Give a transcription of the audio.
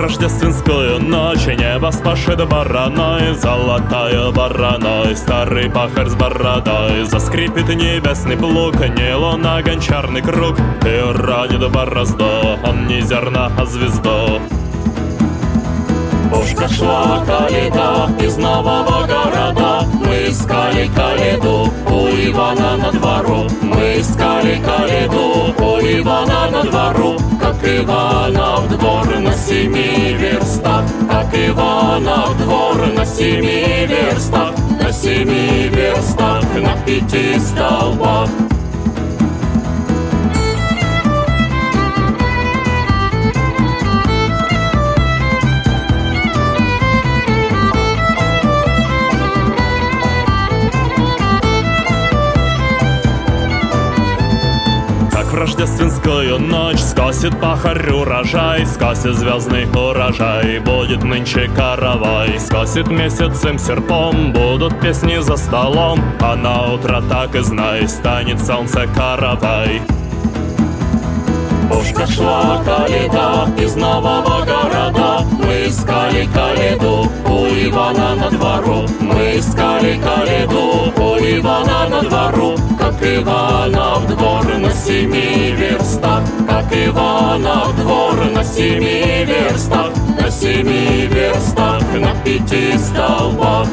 рождественскую ночь Небо спашет бараной, золотая вороной Старый пахарь с бородой Заскрипит небесный плуг, луна, гончарный круг И уронит борозду, он не зерна, а звезду. Уж прошла каледа из нового города Мы искали каледу у Ивана на двору. Мы искали каледу у Ивана на двору Как Ивана в двор семи верстах На семи верстах, на пяти столбах рождественскую ночь. Скосит пахарь урожай, скосит звездный урожай Будет нынче каравай, скосит месяцем серпом Будут песни за столом, а на утро так и знай Станет солнце каравай. Уж прошла каледа из нового города. Мы искали каледу у Ивана на двору. Мы искали каледу у Ивана на Как Ивана в двор на семи верстах. Как Ивана в двор на семи верстах. На семи верстах, на пяти столбах